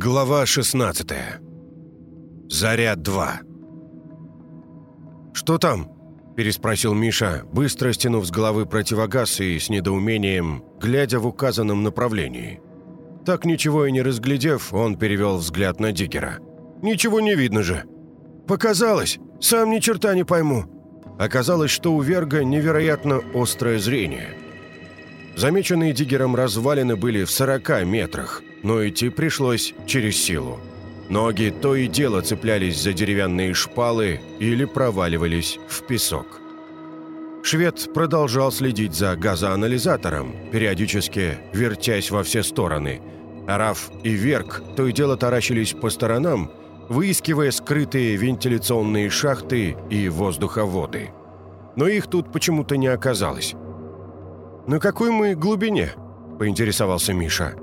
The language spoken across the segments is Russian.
Глава 16 Заряд 2 «Что там?» – переспросил Миша, быстро стянув с головы противогаз и с недоумением, глядя в указанном направлении. Так ничего и не разглядев, он перевел взгляд на Диггера. «Ничего не видно же!» «Показалось! Сам ни черта не пойму!» Оказалось, что у Верга невероятно острое зрение. Замеченные Диггером развалины были в 40 метрах – но идти пришлось через силу. Ноги то и дело цеплялись за деревянные шпалы или проваливались в песок. Швед продолжал следить за газоанализатором, периодически вертясь во все стороны. Араф и Верк то и дело таращились по сторонам, выискивая скрытые вентиляционные шахты и воздуховоды. Но их тут почему-то не оказалось. «На какой мы глубине?» – поинтересовался Миша.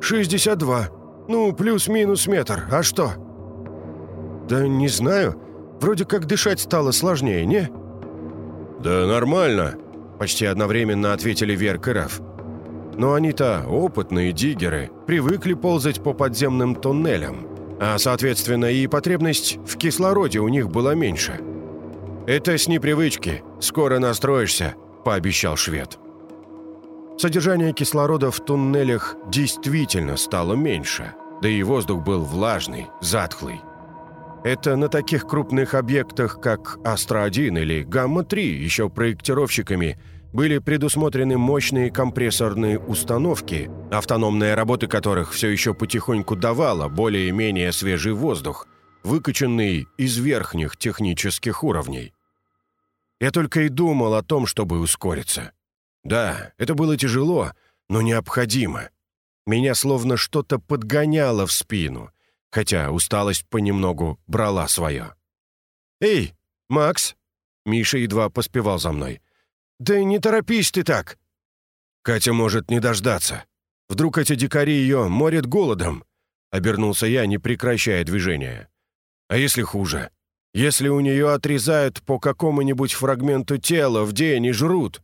«62. Ну, плюс-минус метр. А что?» «Да не знаю. Вроде как дышать стало сложнее, не?» «Да нормально», — почти одновременно ответили Верк и Раф. Но они-то опытные диггеры, привыкли ползать по подземным туннелям, а, соответственно, и потребность в кислороде у них была меньше. «Это с непривычки. Скоро настроишься», — пообещал швед. Содержание кислорода в туннелях действительно стало меньше, да и воздух был влажный, затхлый. Это на таких крупных объектах, как Астра-1 или Гамма-3, еще проектировщиками, были предусмотрены мощные компрессорные установки, автономная работа которых все еще потихоньку давала более-менее свежий воздух, выкачанный из верхних технических уровней. Я только и думал о том, чтобы ускориться. Да, это было тяжело, но необходимо. Меня словно что-то подгоняло в спину, хотя усталость понемногу брала свое. «Эй, Макс!» Миша едва поспевал за мной. «Да не торопись ты так!» «Катя может не дождаться. Вдруг эти дикари ее морят голодом?» Обернулся я, не прекращая движения. «А если хуже? Если у нее отрезают по какому-нибудь фрагменту тела в день и жрут?»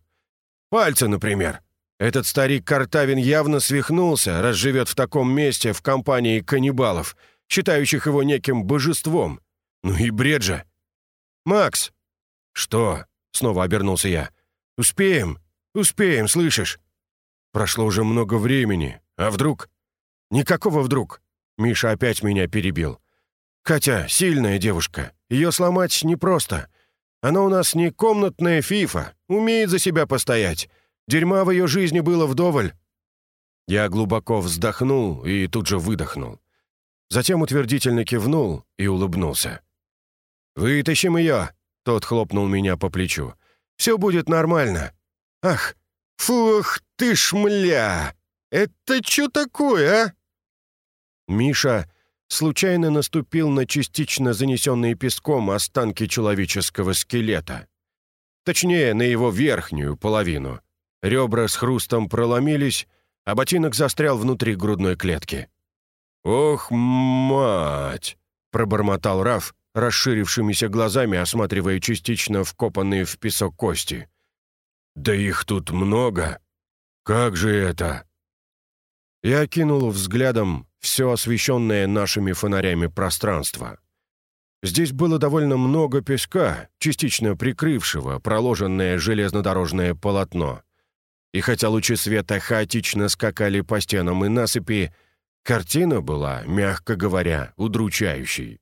Пальцы, например. Этот старик Картавин явно свихнулся, раз живет в таком месте в компании каннибалов, считающих его неким божеством. Ну и бред же. «Макс!» «Что?» — снова обернулся я. «Успеем, успеем, слышишь?» Прошло уже много времени. А вдруг? Никакого вдруг. Миша опять меня перебил. Катя — сильная девушка. Ее сломать непросто. Она у нас не комнатная фифа, умеет за себя постоять. Дерьма в ее жизни было вдоволь». Я глубоко вздохнул и тут же выдохнул. Затем утвердительно кивнул и улыбнулся. «Вытащим ее!» — тот хлопнул меня по плечу. «Все будет нормально». «Ах, фух ты шмля! Это что такое, а?» Миша случайно наступил на частично занесенные песком останки человеческого скелета. Точнее, на его верхнюю половину. Ребра с хрустом проломились, а ботинок застрял внутри грудной клетки. «Ох, мать!» — пробормотал Раф, расширившимися глазами осматривая частично вкопанные в песок кости. «Да их тут много! Как же это?» Я кинул взглядом все освещенное нашими фонарями пространство. Здесь было довольно много песка, частично прикрывшего проложенное железнодорожное полотно. И хотя лучи света хаотично скакали по стенам и насыпи, картина была, мягко говоря, удручающей.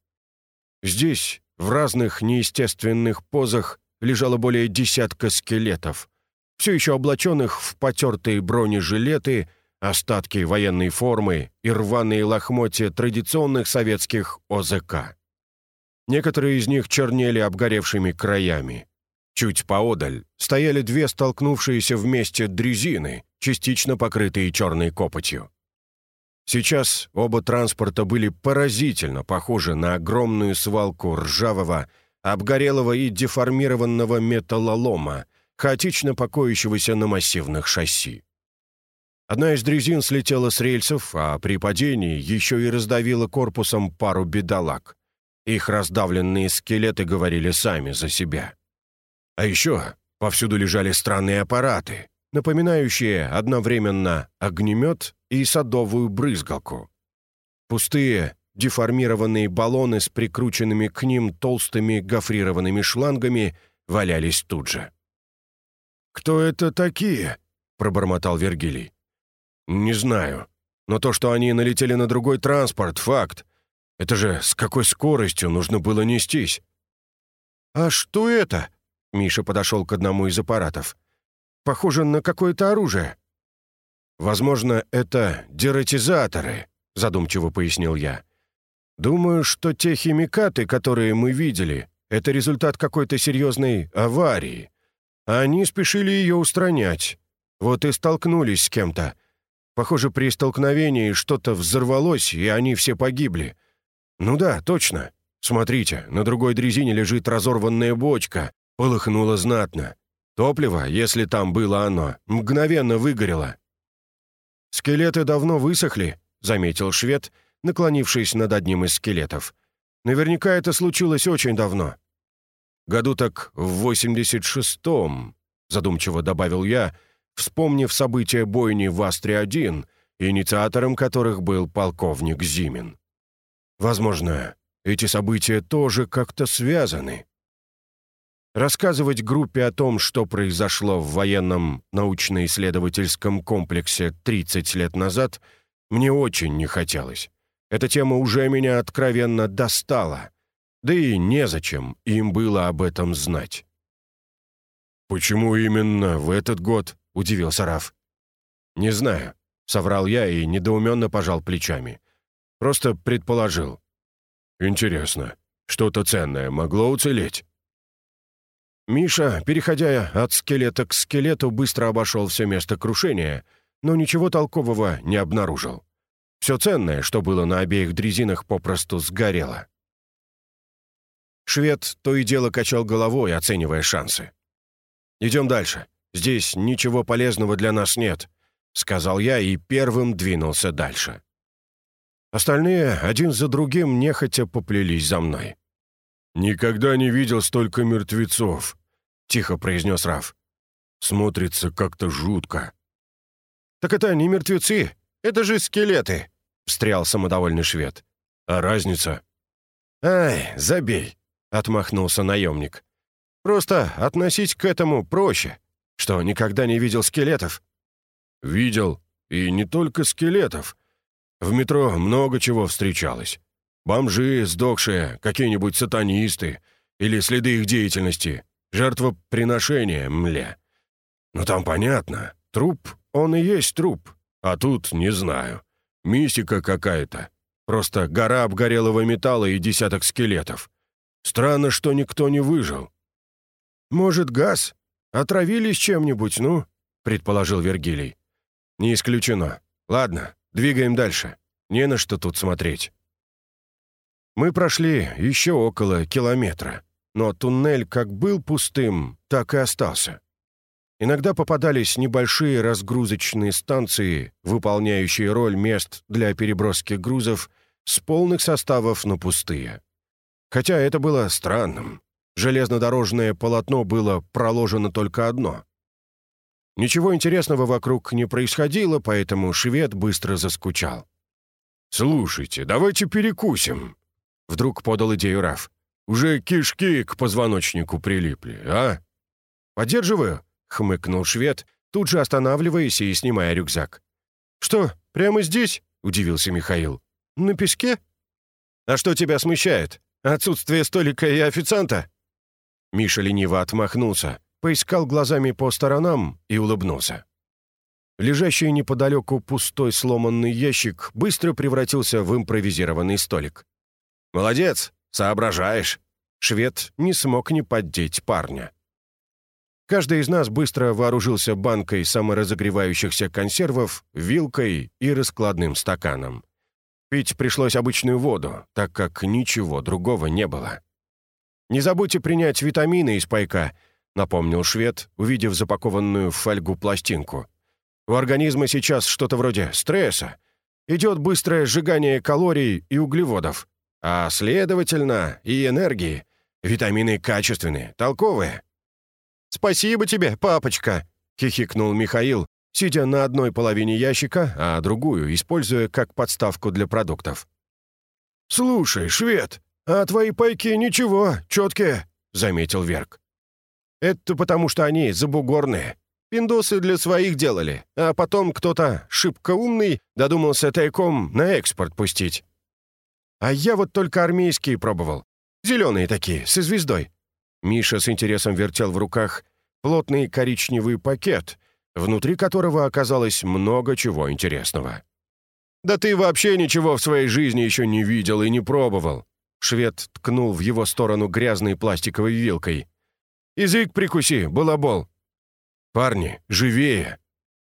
Здесь, в разных неестественных позах, лежало более десятка скелетов, все еще облаченных в потертые бронежилеты — остатки военной формы и рваные лохмотья традиционных советских ОЗК. Некоторые из них чернели обгоревшими краями. Чуть поодаль стояли две столкнувшиеся вместе дрезины, частично покрытые черной копотью. Сейчас оба транспорта были поразительно похожи на огромную свалку ржавого, обгорелого и деформированного металлолома, хаотично покоящегося на массивных шасси. Одна из дрезин слетела с рельсов, а при падении еще и раздавила корпусом пару бедолаг. Их раздавленные скелеты говорили сами за себя. А еще повсюду лежали странные аппараты, напоминающие одновременно огнемет и садовую брызгалку. Пустые, деформированные баллоны с прикрученными к ним толстыми гофрированными шлангами валялись тут же. «Кто это такие?» — пробормотал Вергилий. «Не знаю. Но то, что они налетели на другой транспорт, факт. Это же с какой скоростью нужно было нестись?» «А что это?» — Миша подошел к одному из аппаратов. «Похоже на какое-то оружие». «Возможно, это дератизаторы», — задумчиво пояснил я. «Думаю, что те химикаты, которые мы видели, это результат какой-то серьезной аварии. Они спешили ее устранять. Вот и столкнулись с кем-то. Похоже, при столкновении что-то взорвалось, и они все погибли. Ну да, точно. Смотрите, на другой дрезине лежит разорванная бочка. Полыхнуло знатно. Топливо, если там было оно, мгновенно выгорело. «Скелеты давно высохли», — заметил швед, наклонившись над одним из скелетов. «Наверняка это случилось очень давно». «Году так в 86-м», — задумчиво добавил я, вспомнив события бойни в Астре-1, инициатором которых был полковник Зимин. «Возможно, эти события тоже как-то связаны». Рассказывать группе о том, что произошло в военном научно-исследовательском комплексе 30 лет назад, мне очень не хотелось. Эта тема уже меня откровенно достала. Да и незачем им было об этом знать. «Почему именно в этот год?» — удивился Раф. «Не знаю», — соврал я и недоуменно пожал плечами. «Просто предположил». «Интересно, что-то ценное могло уцелеть?» Миша, переходя от скелета к скелету, быстро обошел все место крушения, но ничего толкового не обнаружил. Все ценное, что было на обеих дрезинах, попросту сгорело. Швед то и дело качал головой, оценивая шансы. «Идем дальше. Здесь ничего полезного для нас нет», — сказал я и первым двинулся дальше. Остальные один за другим нехотя поплелись за мной. «Никогда не видел столько мертвецов», — тихо произнес Раф. «Смотрится как-то жутко». «Так это не мертвецы, это же скелеты», — встрял самодовольный швед. «А разница?» «Ай, забей», — отмахнулся наемник. «Просто относись к этому проще. Что, никогда не видел скелетов?» «Видел. И не только скелетов. В метро много чего встречалось. Бомжи, сдохшие, какие-нибудь сатанисты или следы их деятельности, жертвоприношения, мля. Ну там понятно, труп, он и есть труп, а тут не знаю. Мистика какая-то. Просто гора обгорелого металла и десяток скелетов. Странно, что никто не выжил. «Может, газ? Отравились чем-нибудь, ну?» — предположил Вергилий. «Не исключено. Ладно, двигаем дальше. Не на что тут смотреть». Мы прошли еще около километра, но туннель как был пустым, так и остался. Иногда попадались небольшие разгрузочные станции, выполняющие роль мест для переброски грузов с полных составов на пустые. Хотя это было странным. Железнодорожное полотно было проложено только одно. Ничего интересного вокруг не происходило, поэтому швед быстро заскучал. «Слушайте, давайте перекусим», Вдруг подал идею Раф. «Уже кишки к позвоночнику прилипли, а?» «Поддерживаю», — хмыкнул швед, тут же останавливаясь и снимая рюкзак. «Что, прямо здесь?» — удивился Михаил. «На песке?» «А что тебя смущает? Отсутствие столика и официанта?» Миша лениво отмахнулся, поискал глазами по сторонам и улыбнулся. Лежащий неподалеку пустой сломанный ящик быстро превратился в импровизированный столик. «Молодец, соображаешь». Швед не смог не поддеть парня. Каждый из нас быстро вооружился банкой саморазогревающихся консервов, вилкой и раскладным стаканом. Пить пришлось обычную воду, так как ничего другого не было. «Не забудьте принять витамины из пайка», — напомнил швед, увидев запакованную в фольгу пластинку. «У организма сейчас что-то вроде стресса. Идет быстрое сжигание калорий и углеводов а, следовательно, и энергии. Витамины качественные, толковые». «Спасибо тебе, папочка!» — хихикнул Михаил, сидя на одной половине ящика, а другую используя как подставку для продуктов. «Слушай, швед, а твои пайки ничего, четкие», — заметил Верк. «Это потому, что они забугорные. Пиндосы для своих делали, а потом кто-то, шибко умный, додумался тайком на экспорт пустить. А я вот только армейские пробовал. Зеленые такие, со звездой». Миша с интересом вертел в руках плотный коричневый пакет, внутри которого оказалось много чего интересного. «Да ты вообще ничего в своей жизни еще не видел и не пробовал!» Швед ткнул в его сторону грязной пластиковой вилкой. «Язык прикуси, балабол!» «Парни, живее!»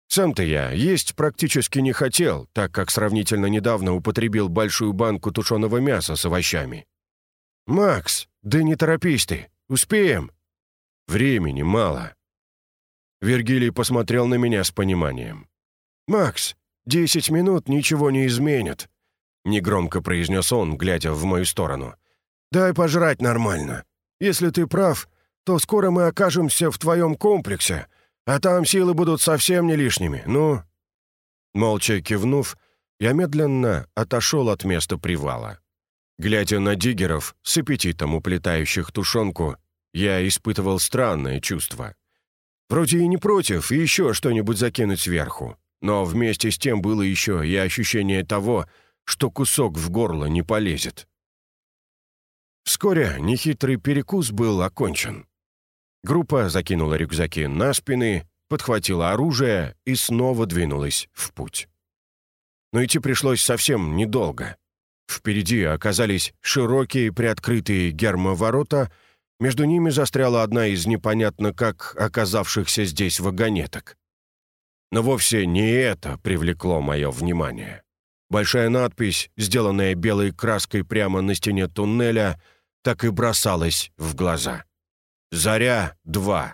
Сам-то я есть практически не хотел, так как сравнительно недавно употребил большую банку тушеного мяса с овощами. «Макс, да не торопись ты, успеем!» «Времени мало». Вергилий посмотрел на меня с пониманием. «Макс, десять минут ничего не изменят», — негромко произнес он, глядя в мою сторону. «Дай пожрать нормально. Если ты прав, то скоро мы окажемся в твоем комплексе, а там силы будут совсем не лишними, ну...» Молча кивнув, я медленно отошел от места привала. Глядя на диггеров, с аппетитом уплетающих тушенку, я испытывал странное чувство. Вроде и не против еще что-нибудь закинуть сверху, но вместе с тем было еще и ощущение того, что кусок в горло не полезет. Вскоре нехитрый перекус был окончен. Группа закинула рюкзаки на спины, подхватила оружие и снова двинулась в путь. Но идти пришлось совсем недолго. Впереди оказались широкие приоткрытые гермоворота, между ними застряла одна из непонятно как оказавшихся здесь вагонеток. Но вовсе не это привлекло мое внимание. Большая надпись, сделанная белой краской прямо на стене туннеля, так и бросалась в глаза. «Заря-2».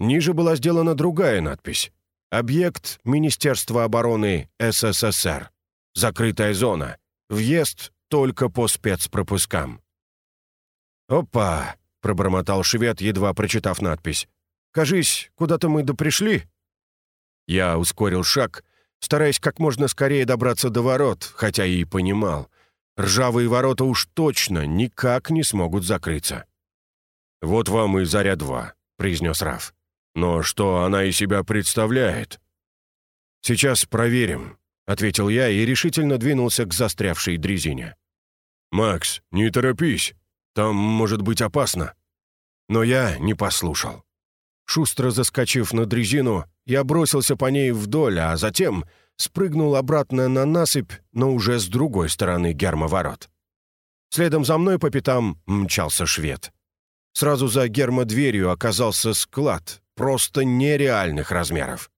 Ниже была сделана другая надпись. «Объект Министерства обороны СССР. Закрытая зона. Въезд только по спецпропускам». «Опа!» — пробормотал швед, едва прочитав надпись. «Кажись, куда-то мы допришли?» Я ускорил шаг, стараясь как можно скорее добраться до ворот, хотя и понимал. Ржавые ворота уж точно никак не смогут закрыться. «Вот вам и Заря-2», — произнес Раф. «Но что она из себя представляет?» «Сейчас проверим», — ответил я и решительно двинулся к застрявшей дрезине. «Макс, не торопись. Там может быть опасно». Но я не послушал. Шустро заскочив на дрезину, я бросился по ней вдоль, а затем спрыгнул обратно на насыпь, но уже с другой стороны гермоворот. Следом за мной по пятам мчался швед. Сразу за гермодверью оказался склад, просто нереальных размеров.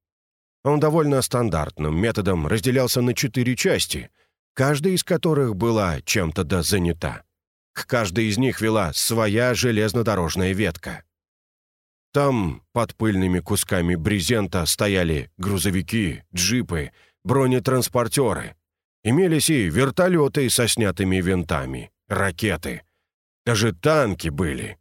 Он довольно стандартным методом разделялся на четыре части, каждая из которых была чем-то да занята. К каждой из них вела своя железнодорожная ветка. Там, под пыльными кусками брезента, стояли грузовики, джипы, бронетранспортеры. Имелись и вертолеты со снятыми винтами, ракеты. Даже танки были.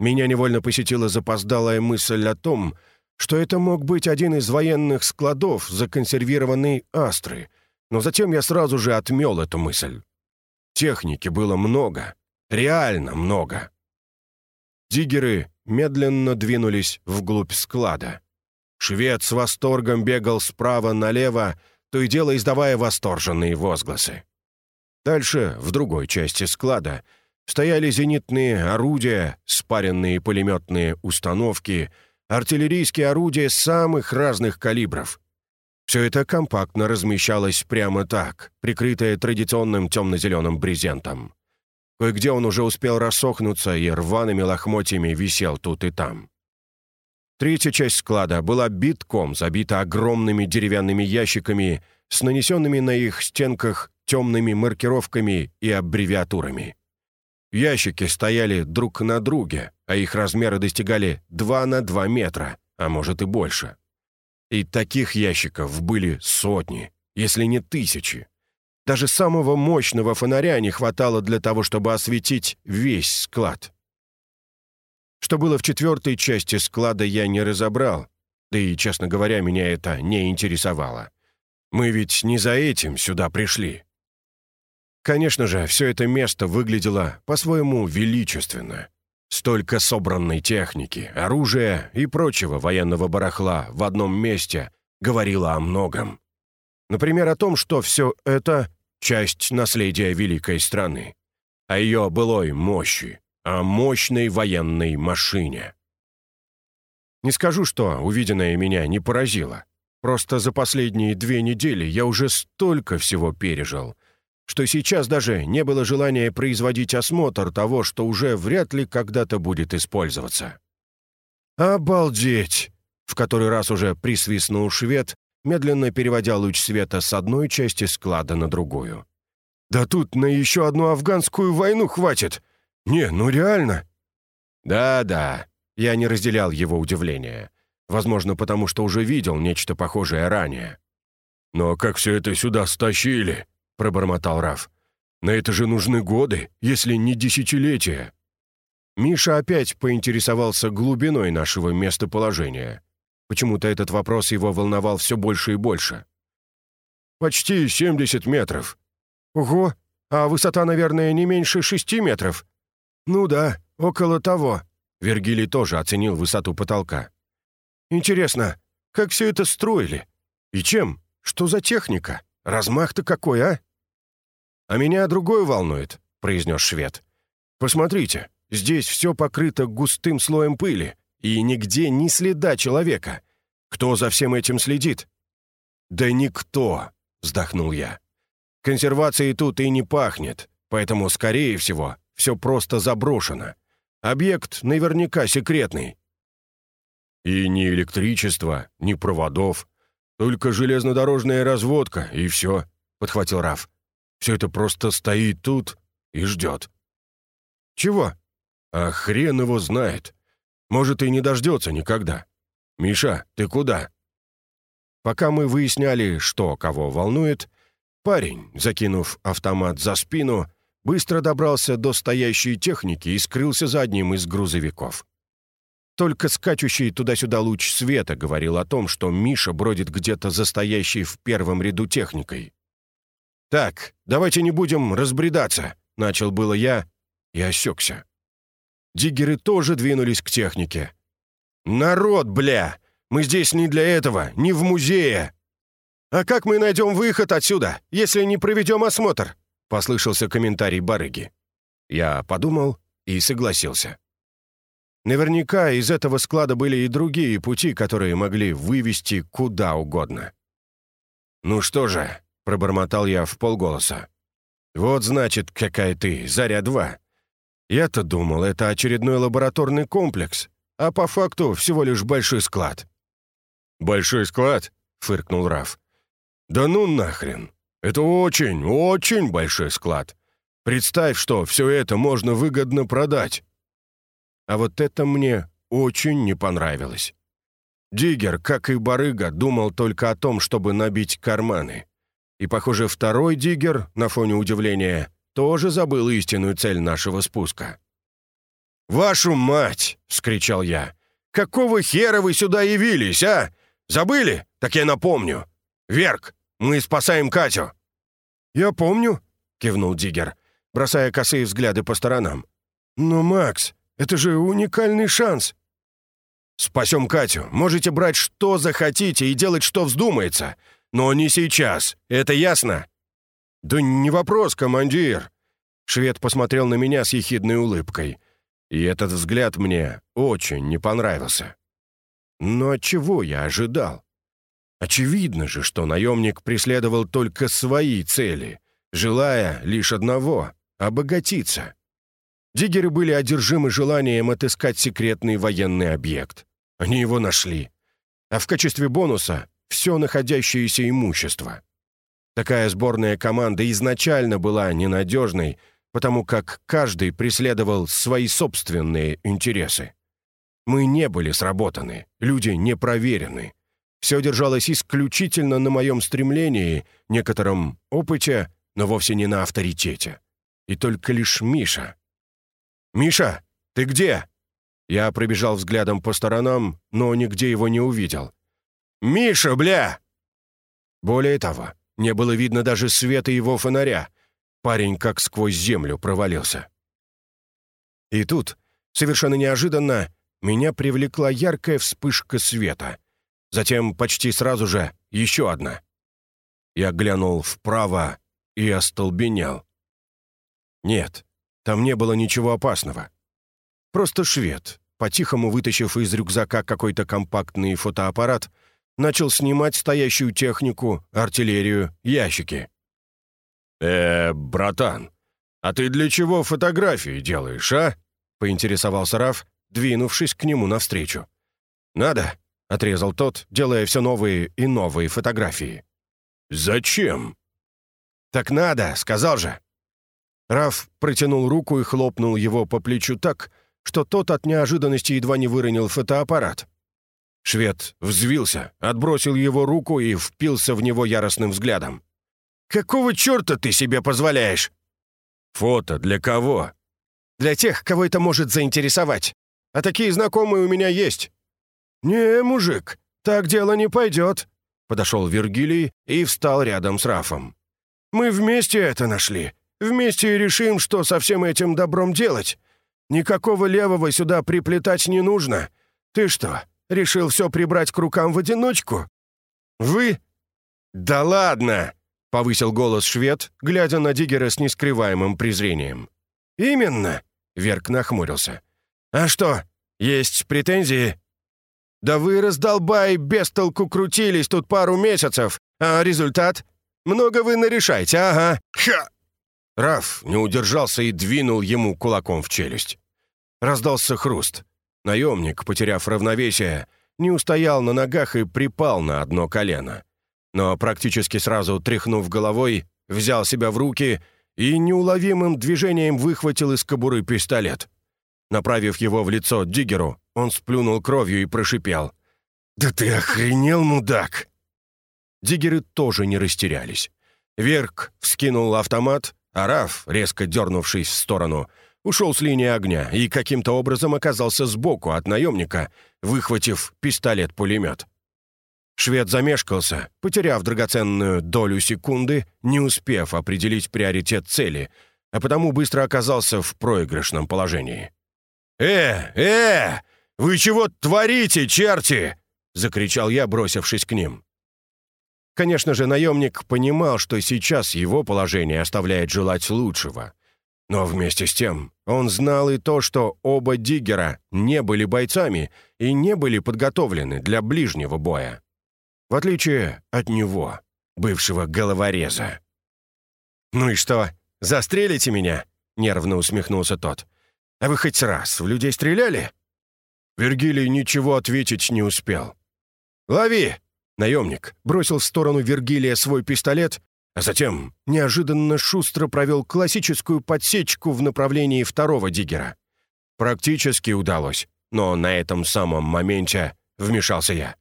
Меня невольно посетила запоздалая мысль о том, что это мог быть один из военных складов законсервированной «Астры», но затем я сразу же отмел эту мысль. Техники было много, реально много. Диггеры медленно двинулись вглубь склада. Швед с восторгом бегал справа налево, то и дело издавая восторженные возгласы. Дальше, в другой части склада, стояли зенитные орудия, спаренные пулеметные установки, артиллерийские орудия самых разных калибров. Все это компактно размещалось прямо так, прикрытое традиционным темно-зеленым брезентом. Кое-где он уже успел рассохнуться и рваными лохмотьями висел тут и там. Третья часть склада была битком забита огромными деревянными ящиками с нанесенными на их стенках темными маркировками и аббревиатурами. Ящики стояли друг на друге, а их размеры достигали 2 на 2 метра, а может и больше. И таких ящиков были сотни, если не тысячи. Даже самого мощного фонаря не хватало для того, чтобы осветить весь склад. Что было в четвертой части склада, я не разобрал, да и, честно говоря, меня это не интересовало. Мы ведь не за этим сюда пришли. Конечно же, все это место выглядело по-своему величественно. Столько собранной техники, оружия и прочего военного барахла в одном месте говорило о многом. Например, о том, что все это — часть наследия великой страны, о ее былой мощи, о мощной военной машине. Не скажу, что увиденное меня не поразило. Просто за последние две недели я уже столько всего пережил, что сейчас даже не было желания производить осмотр того, что уже вряд ли когда-то будет использоваться. «Обалдеть!» — в который раз уже присвистнул швед, медленно переводя луч света с одной части склада на другую. «Да тут на еще одну афганскую войну хватит! Не, ну реально!» «Да-да», — я не разделял его удивление. Возможно, потому что уже видел нечто похожее ранее. «Но как все это сюда стащили?» — пробормотал Раф. «На это же нужны годы, если не десятилетия». Миша опять поинтересовался глубиной нашего местоположения. Почему-то этот вопрос его волновал все больше и больше. «Почти 70 метров». «Ого! А высота, наверное, не меньше шести метров?» «Ну да, около того». Вергилий тоже оценил высоту потолка. «Интересно, как все это строили? И чем? Что за техника? Размах-то какой, а?» «А меня другое волнует», — произнес швед. «Посмотрите, здесь все покрыто густым слоем пыли, и нигде ни следа человека. Кто за всем этим следит?» «Да никто», — вздохнул я. «Консервацией тут и не пахнет, поэтому, скорее всего, все просто заброшено. Объект наверняка секретный». «И ни электричества, ни проводов, только железнодорожная разводка, и все», — подхватил Раф. «Все это просто стоит тут и ждет». «Чего?» «А хрен его знает. Может, и не дождется никогда. Миша, ты куда?» Пока мы выясняли, что кого волнует, парень, закинув автомат за спину, быстро добрался до стоящей техники и скрылся за одним из грузовиков. Только скачущий туда-сюда луч света говорил о том, что Миша бродит где-то за стоящей в первом ряду техникой. «Так, давайте не будем разбредаться», — начал было я и осекся. Диггеры тоже двинулись к технике. «Народ, бля! Мы здесь не для этого, не в музее!» «А как мы найдем выход отсюда, если не проведем осмотр?» — послышался комментарий барыги. Я подумал и согласился. Наверняка из этого склада были и другие пути, которые могли вывести куда угодно. «Ну что же», — пробормотал я в полголоса. «Вот, значит, какая ты, Заря-2. Я-то думал, это очередной лабораторный комплекс, а по факту всего лишь большой склад». «Большой склад?» — фыркнул Раф. «Да ну нахрен! Это очень, очень большой склад. Представь, что все это можно выгодно продать». А вот это мне очень не понравилось. Диггер, как и барыга, думал только о том, чтобы набить карманы. И, похоже, второй диггер, на фоне удивления, тоже забыл истинную цель нашего спуска. «Вашу мать!» — вскричал я. «Какого хера вы сюда явились, а? Забыли? Так я напомню. Верк, мы спасаем Катю!» «Я помню», — кивнул Диггер, бросая косые взгляды по сторонам. «Но, Макс, это же уникальный шанс!» «Спасем Катю. Можете брать что захотите и делать, что вздумается. Но не сейчас. Это ясно?» «Да не вопрос, командир!» Швед посмотрел на меня с ехидной улыбкой. И этот взгляд мне очень не понравился. Но чего я ожидал? Очевидно же, что наемник преследовал только свои цели, желая лишь одного — обогатиться. Диггеры были одержимы желанием отыскать секретный военный объект. Они его нашли. А в качестве бонуса — все находящееся имущество. Такая сборная команда изначально была ненадежной, потому как каждый преследовал свои собственные интересы. Мы не были сработаны, люди не проверены. Все держалось исключительно на моем стремлении, некотором опыте, но вовсе не на авторитете. И только лишь Миша. «Миша, ты где?» Я пробежал взглядом по сторонам, но нигде его не увидел. «Миша, бля!» Более того, не было видно даже света его фонаря. парень как сквозь землю провалился. И тут, совершенно неожиданно, меня привлекла яркая вспышка света. Затем почти сразу же еще одна. Я глянул вправо и остолбенел. Нет, там не было ничего опасного. Просто швед, по-тихому вытащив из рюкзака какой-то компактный фотоаппарат, начал снимать стоящую технику, артиллерию, ящики. «Э, братан, а ты для чего фотографии делаешь, а?» — поинтересовался Раф, двинувшись к нему навстречу. «Надо», — отрезал тот, делая все новые и новые фотографии. «Зачем?» «Так надо, сказал же». Раф протянул руку и хлопнул его по плечу так, что тот от неожиданности едва не выронил фотоаппарат. Швед взвился, отбросил его руку и впился в него яростным взглядом. «Какого черта ты себе позволяешь?» «Фото для кого?» «Для тех, кого это может заинтересовать. А такие знакомые у меня есть». «Не, мужик, так дело не пойдет», — подошел Вергилий и встал рядом с Рафом. «Мы вместе это нашли. Вместе и решим, что со всем этим добром делать. Никакого левого сюда приплетать не нужно. Ты что, решил все прибрать к рукам в одиночку?» «Вы?» «Да ладно!» — повысил голос швед, глядя на Диггера с нескрываемым презрением. «Именно!» — Верк нахмурился. «А что, есть претензии?» «Да вы, раздолбай, без толку крутились тут пару месяцев, а результат? Много вы нарешайте, ага. Ха!» Раф не удержался и двинул ему кулаком в челюсть. Раздался хруст. Наемник, потеряв равновесие, не устоял на ногах и припал на одно колено. Но практически сразу тряхнув головой, взял себя в руки и неуловимым движением выхватил из кобуры пистолет. Направив его в лицо Диггеру, он сплюнул кровью и прошипел. «Да ты охренел, мудак!» Диггеры тоже не растерялись. Верк вскинул автомат, а Раф, резко дернувшись в сторону, ушел с линии огня и каким-то образом оказался сбоку от наемника, выхватив пистолет-пулемет. Швед замешкался, потеряв драгоценную долю секунды, не успев определить приоритет цели, а потому быстро оказался в проигрышном положении. «Э, э! Вы чего творите, черти?» — закричал я, бросившись к ним. Конечно же, наемник понимал, что сейчас его положение оставляет желать лучшего. Но вместе с тем он знал и то, что оба диггера не были бойцами и не были подготовлены для ближнего боя. В отличие от него, бывшего головореза. «Ну и что, застрелите меня?» — нервно усмехнулся тот. «А вы хоть раз в людей стреляли?» Вергилий ничего ответить не успел. «Лови!» Наемник бросил в сторону Вергилия свой пистолет а затем неожиданно шустро провел классическую подсечку в направлении второго диггера. Практически удалось, но на этом самом моменте вмешался я.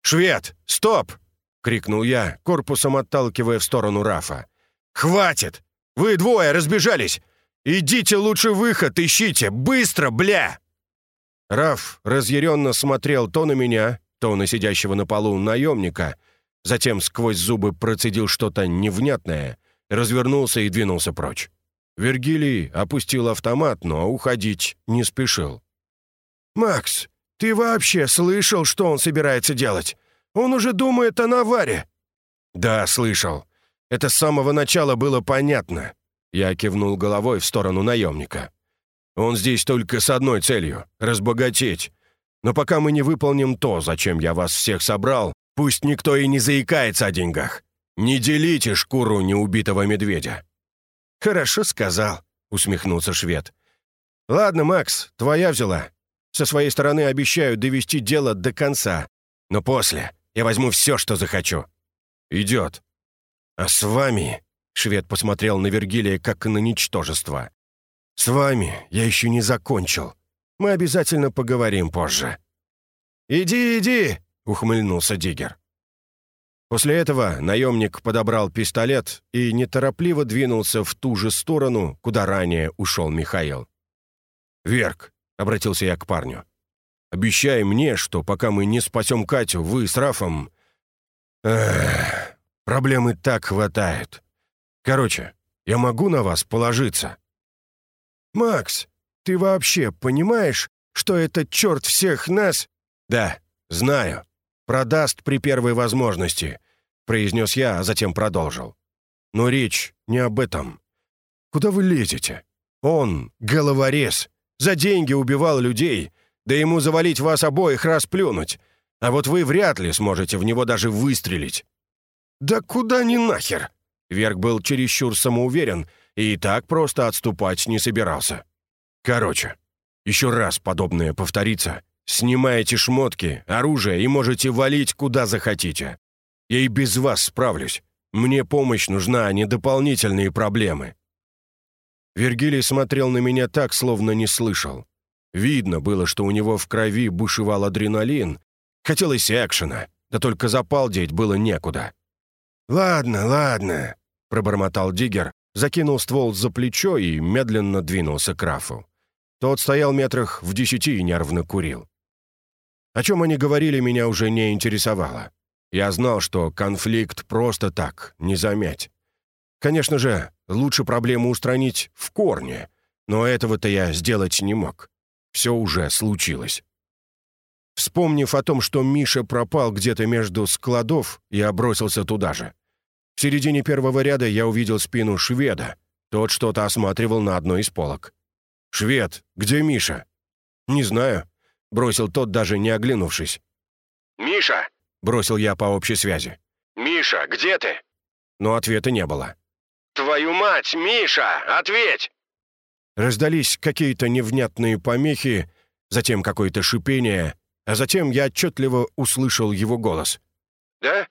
«Швед, стоп!» — крикнул я, корпусом отталкивая в сторону Рафа. «Хватит! Вы двое разбежались! Идите лучше выход, ищите! Быстро, бля!» Раф разъяренно смотрел то на меня, то на сидящего на полу наемника — Затем сквозь зубы процедил что-то невнятное, развернулся и двинулся прочь. Вергилий опустил автомат, но уходить не спешил. «Макс, ты вообще слышал, что он собирается делать? Он уже думает о наваре». «Да, слышал. Это с самого начала было понятно». Я кивнул головой в сторону наемника. «Он здесь только с одной целью — разбогатеть. Но пока мы не выполним то, зачем я вас всех собрал, Пусть никто и не заикается о деньгах. Не делите шкуру неубитого медведя». «Хорошо сказал», — усмехнулся швед. «Ладно, Макс, твоя взяла. Со своей стороны обещаю довести дело до конца. Но после я возьму все, что захочу». «Идет». «А с вами...» — швед посмотрел на Вергилия как на ничтожество. «С вами я еще не закончил. Мы обязательно поговорим позже». «Иди, иди!» Ухмыльнулся Диггер. После этого наемник подобрал пистолет и неторопливо двинулся в ту же сторону, куда ранее ушел Михаил. «Верк», — обратился я к парню, — «обещай мне, что пока мы не спасем Катю, вы с Рафом...» Эх, проблемы так хватает. Короче, Я могу на вас положиться?» «Макс, ты вообще понимаешь, что этот черт всех нас...» «Да, знаю. Продаст при первой возможности», — произнес я, а затем продолжил. «Но речь не об этом. Куда вы лезете? Он — головорез. За деньги убивал людей, да ему завалить вас обоих расплюнуть. А вот вы вряд ли сможете в него даже выстрелить». «Да куда ни нахер?» Верк был чересчур самоуверен и так просто отступать не собирался. «Короче, еще раз подобное повторится. Снимаете шмотки, оружие и можете валить куда захотите. Я и без вас справлюсь. Мне помощь нужна, а не дополнительные проблемы». Вергилий смотрел на меня так, словно не слышал. Видно было, что у него в крови бушевал адреналин. Хотелось экшена, да только запалдеть было некуда. «Ладно, ладно», — пробормотал Диггер, закинул ствол за плечо и медленно двинулся к Рафу. Тот стоял метрах в десяти и нервно курил. О чем они говорили, меня уже не интересовало. Я знал, что конфликт просто так, не замять. Конечно же, лучше проблему устранить в корне, но этого-то я сделать не мог. Все уже случилось. Вспомнив о том, что Миша пропал где-то между складов, я бросился туда же. В середине первого ряда я увидел спину шведа. Тот что-то осматривал на одной из полок. «Швед, где Миша?» «Не знаю», — бросил тот, даже не оглянувшись. «Миша!» — бросил я по общей связи. «Миша, где ты?» Но ответа не было. «Твою мать, Миша, ответь!» Раздались какие-то невнятные помехи, затем какое-то шипение, а затем я отчетливо услышал его голос. «Да?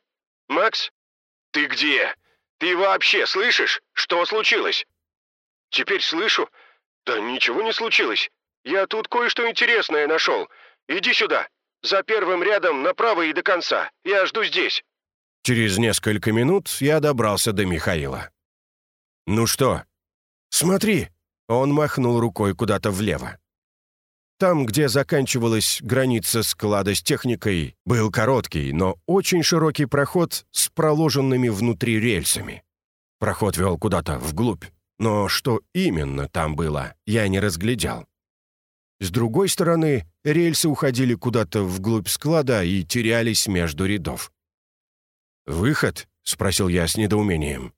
Макс? Ты где? Ты вообще слышишь, что случилось?» «Теперь слышу. Да ничего не случилось. Я тут кое-что интересное нашел. Иди сюда. За первым рядом направо и до конца. Я жду здесь». Через несколько минут я добрался до Михаила. «Ну что?» «Смотри!» Он махнул рукой куда-то влево. Там, где заканчивалась граница склада с техникой, был короткий, но очень широкий проход с проложенными внутри рельсами. Проход вел куда-то вглубь, но что именно там было, я не разглядел. С другой стороны, рельсы уходили куда-то вглубь склада и терялись между рядов. «Выход?» — спросил я с недоумением.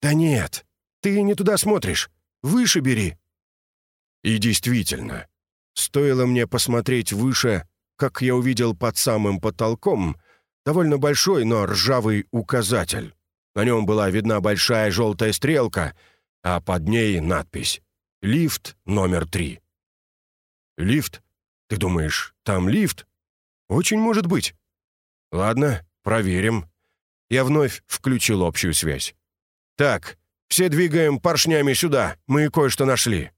«Да нет, ты не туда смотришь. Выше бери». И действительно, стоило мне посмотреть выше, как я увидел под самым потолком довольно большой, но ржавый указатель. На нем была видна большая желтая стрелка, а под ней надпись «Лифт номер три». «Лифт? Ты думаешь, там лифт?» «Очень может быть». «Ладно, проверим». Я вновь включил общую связь. «Так, все двигаем поршнями сюда, мы кое-что нашли».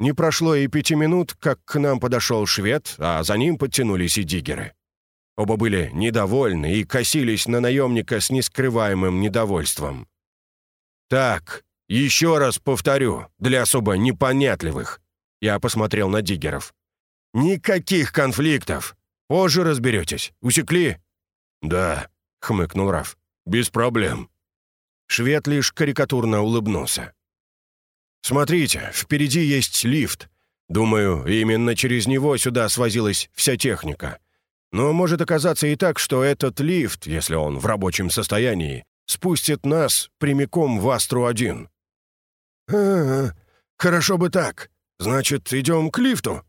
Не прошло и пяти минут, как к нам подошел швед, а за ним подтянулись и диггеры. Оба были недовольны и косились на наемника с нескрываемым недовольством. «Так, еще раз повторю, для особо непонятливых». Я посмотрел на диггеров. «Никаких конфликтов. Позже разберетесь. Усекли?» «Да», — хмыкнул Раф. «Без проблем». Швед лишь карикатурно улыбнулся. «Смотрите, впереди есть лифт. Думаю, именно через него сюда свозилась вся техника. Но может оказаться и так, что этот лифт, если он в рабочем состоянии, спустит нас прямиком в Астру-1». «А, хорошо бы так. Значит, идем к лифту?»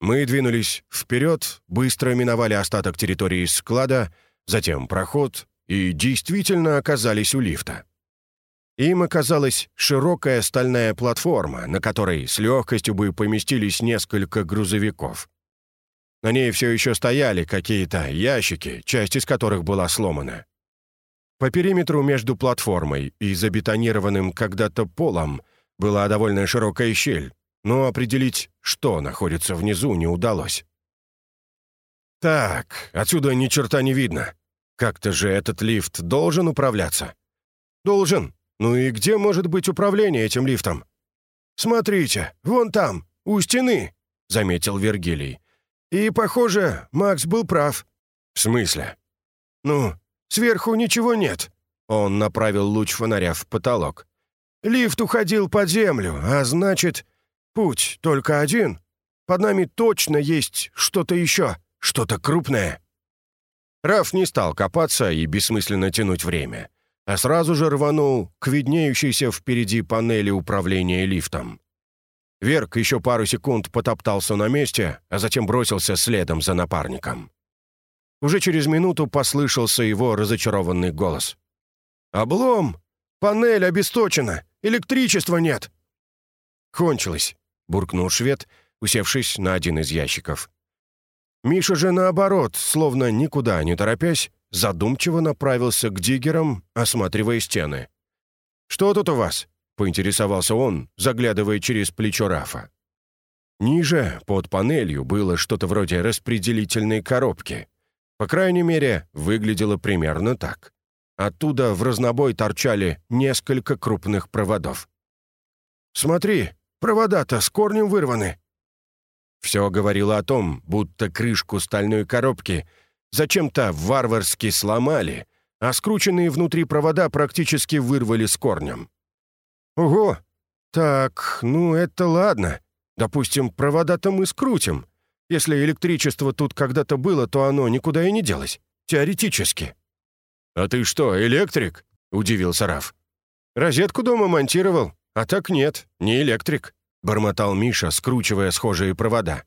Мы двинулись вперед, быстро миновали остаток территории склада, затем проход, и действительно оказались у лифта. Им оказалась широкая стальная платформа, на которой с легкостью бы поместились несколько грузовиков. На ней все еще стояли какие-то ящики, часть из которых была сломана. По периметру между платформой и забетонированным когда-то полом была довольно широкая щель, но определить, что находится внизу, не удалось. «Так, отсюда ни черта не видно», как-то же этот лифт должен управляться. Должен. Ну и где может быть управление этим лифтом? Смотрите, вон там, у стены, заметил Вергилий. И, похоже, Макс был прав. В смысле? Ну, сверху ничего нет. Он направил луч фонаря в потолок. «Лифт уходил под землю, а значит, путь только один. Под нами точно есть что-то еще, что-то крупное». Раф не стал копаться и бессмысленно тянуть время, а сразу же рванул к виднеющейся впереди панели управления лифтом. Верк еще пару секунд потоптался на месте, а затем бросился следом за напарником. Уже через минуту послышался его разочарованный голос. «Облом! Панель обесточена! Электричества нет!» «Кончилось», — буркнул швед, усевшись на один из ящиков. Миша же, наоборот, словно никуда не торопясь, задумчиво направился к диггерам, осматривая стены. «Что тут у вас?» — поинтересовался он, заглядывая через плечо Рафа. Ниже, под панелью, было что-то вроде распределительной коробки. По крайней мере, выглядело примерно так. Оттуда в разнобой торчали несколько крупных проводов. «Смотри, провода-то с корнем вырваны!» Все говорило о том, будто крышку стальной коробки зачем-то варварски сломали, а скрученные внутри провода практически вырвали с корнем. «Ого! Так, ну это ладно. Допустим, провода-то мы скрутим. Если электричество тут когда-то было, то оно никуда и не делось. Теоретически». «А ты что, электрик?» — удивился Раф. «Розетку дома монтировал, а так нет, не электрик», — бормотал Миша, скручивая схожие провода.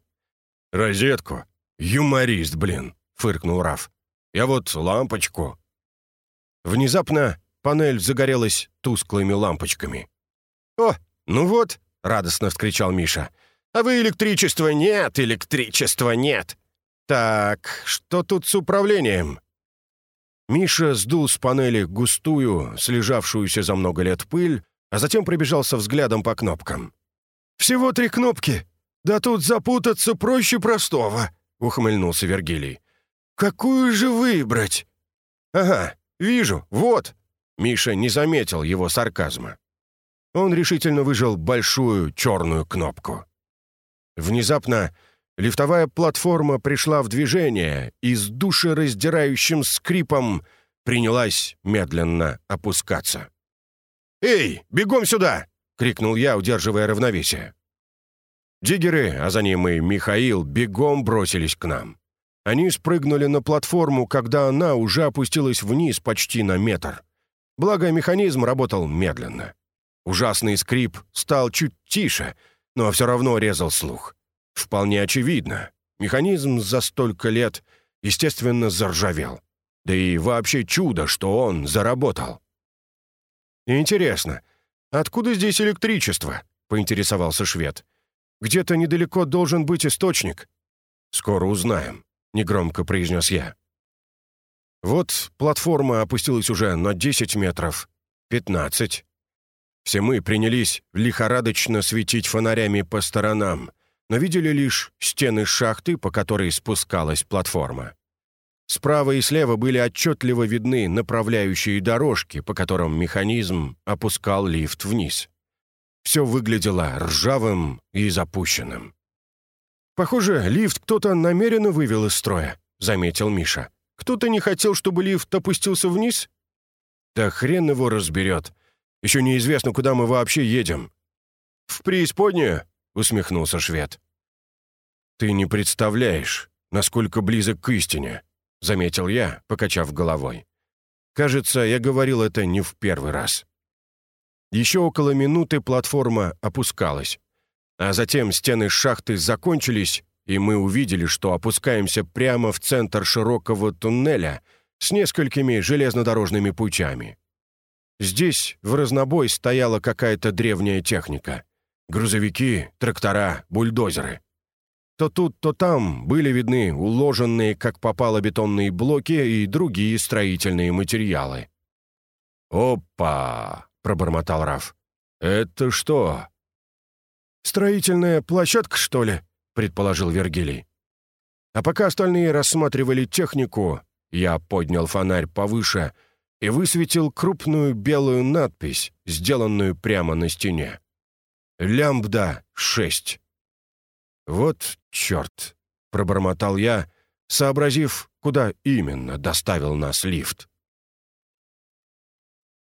«Розетку? Юморист, блин!» — фыркнул Раф. «Я вот лампочку». Внезапно панель загорелась тусклыми лампочками. «О, ну вот!» — радостно вскричал Миша. «А вы электричества нет, электричества нет!» «Так, что тут с управлением?» Миша сдул с панели густую, слежавшуюся за много лет пыль, а затем пробежался взглядом по кнопкам. «Всего три кнопки. Да тут запутаться проще простого», — ухмыльнулся Вергилий. «Какую же выбрать?» «Ага, вижу, вот». Миша не заметил его сарказма. Он решительно выжал большую черную кнопку. Внезапно лифтовая платформа пришла в движение и с душераздирающим скрипом принялась медленно опускаться. «Эй, бегом сюда!» — крикнул я, удерживая равновесие. Диггеры, а за ним и Михаил, бегом бросились к нам. Они спрыгнули на платформу, когда она уже опустилась вниз почти на метр. Благо, механизм работал медленно. Ужасный скрип стал чуть тише, но все равно резал слух. Вполне очевидно. Механизм за столько лет, естественно, заржавел. Да и вообще чудо, что он заработал. «Интересно, откуда здесь электричество?» — поинтересовался швед. «Где-то недалеко должен быть источник». «Скоро узнаем», — негромко произнес я. Вот платформа опустилась уже на 10 метров, 15, все мы принялись лихорадочно светить фонарями по сторонам, но видели лишь стены шахты, по которой спускалась платформа. Справа и слева были отчетливо видны направляющие дорожки, по которым механизм опускал лифт вниз. Все выглядело ржавым и запущенным. «Похоже, лифт кто-то намеренно вывел из строя», — заметил Миша. «Кто-то не хотел, чтобы лифт опустился вниз?» «Да хрен его разберет», еще неизвестно, куда мы вообще едем». «В преисподнюю?» — усмехнулся швед. «Ты не представляешь, насколько близок к истине», — заметил я, покачав головой. «Кажется, я говорил это не в первый раз». Еще около минуты платформа опускалась, а затем стены шахты закончились, и мы увидели, что опускаемся прямо в центр широкого туннеля с несколькими железнодорожными путями. Здесь в разнобой стояла какая-то древняя техника. Грузовики, трактора, бульдозеры. То тут, то там были видны уложенные, как попало, бетонные блоки и другие строительные материалы. «Опа!» — пробормотал Раф. «Это что?» «Строительная площадка, что ли?» — предположил Вергилий. А пока остальные рассматривали технику, я поднял фонарь повыше — и высветил крупную белую надпись, сделанную прямо на стене. «Лямбда-6». «Вот черт!» — пробормотал я, сообразив, куда именно доставил нас лифт.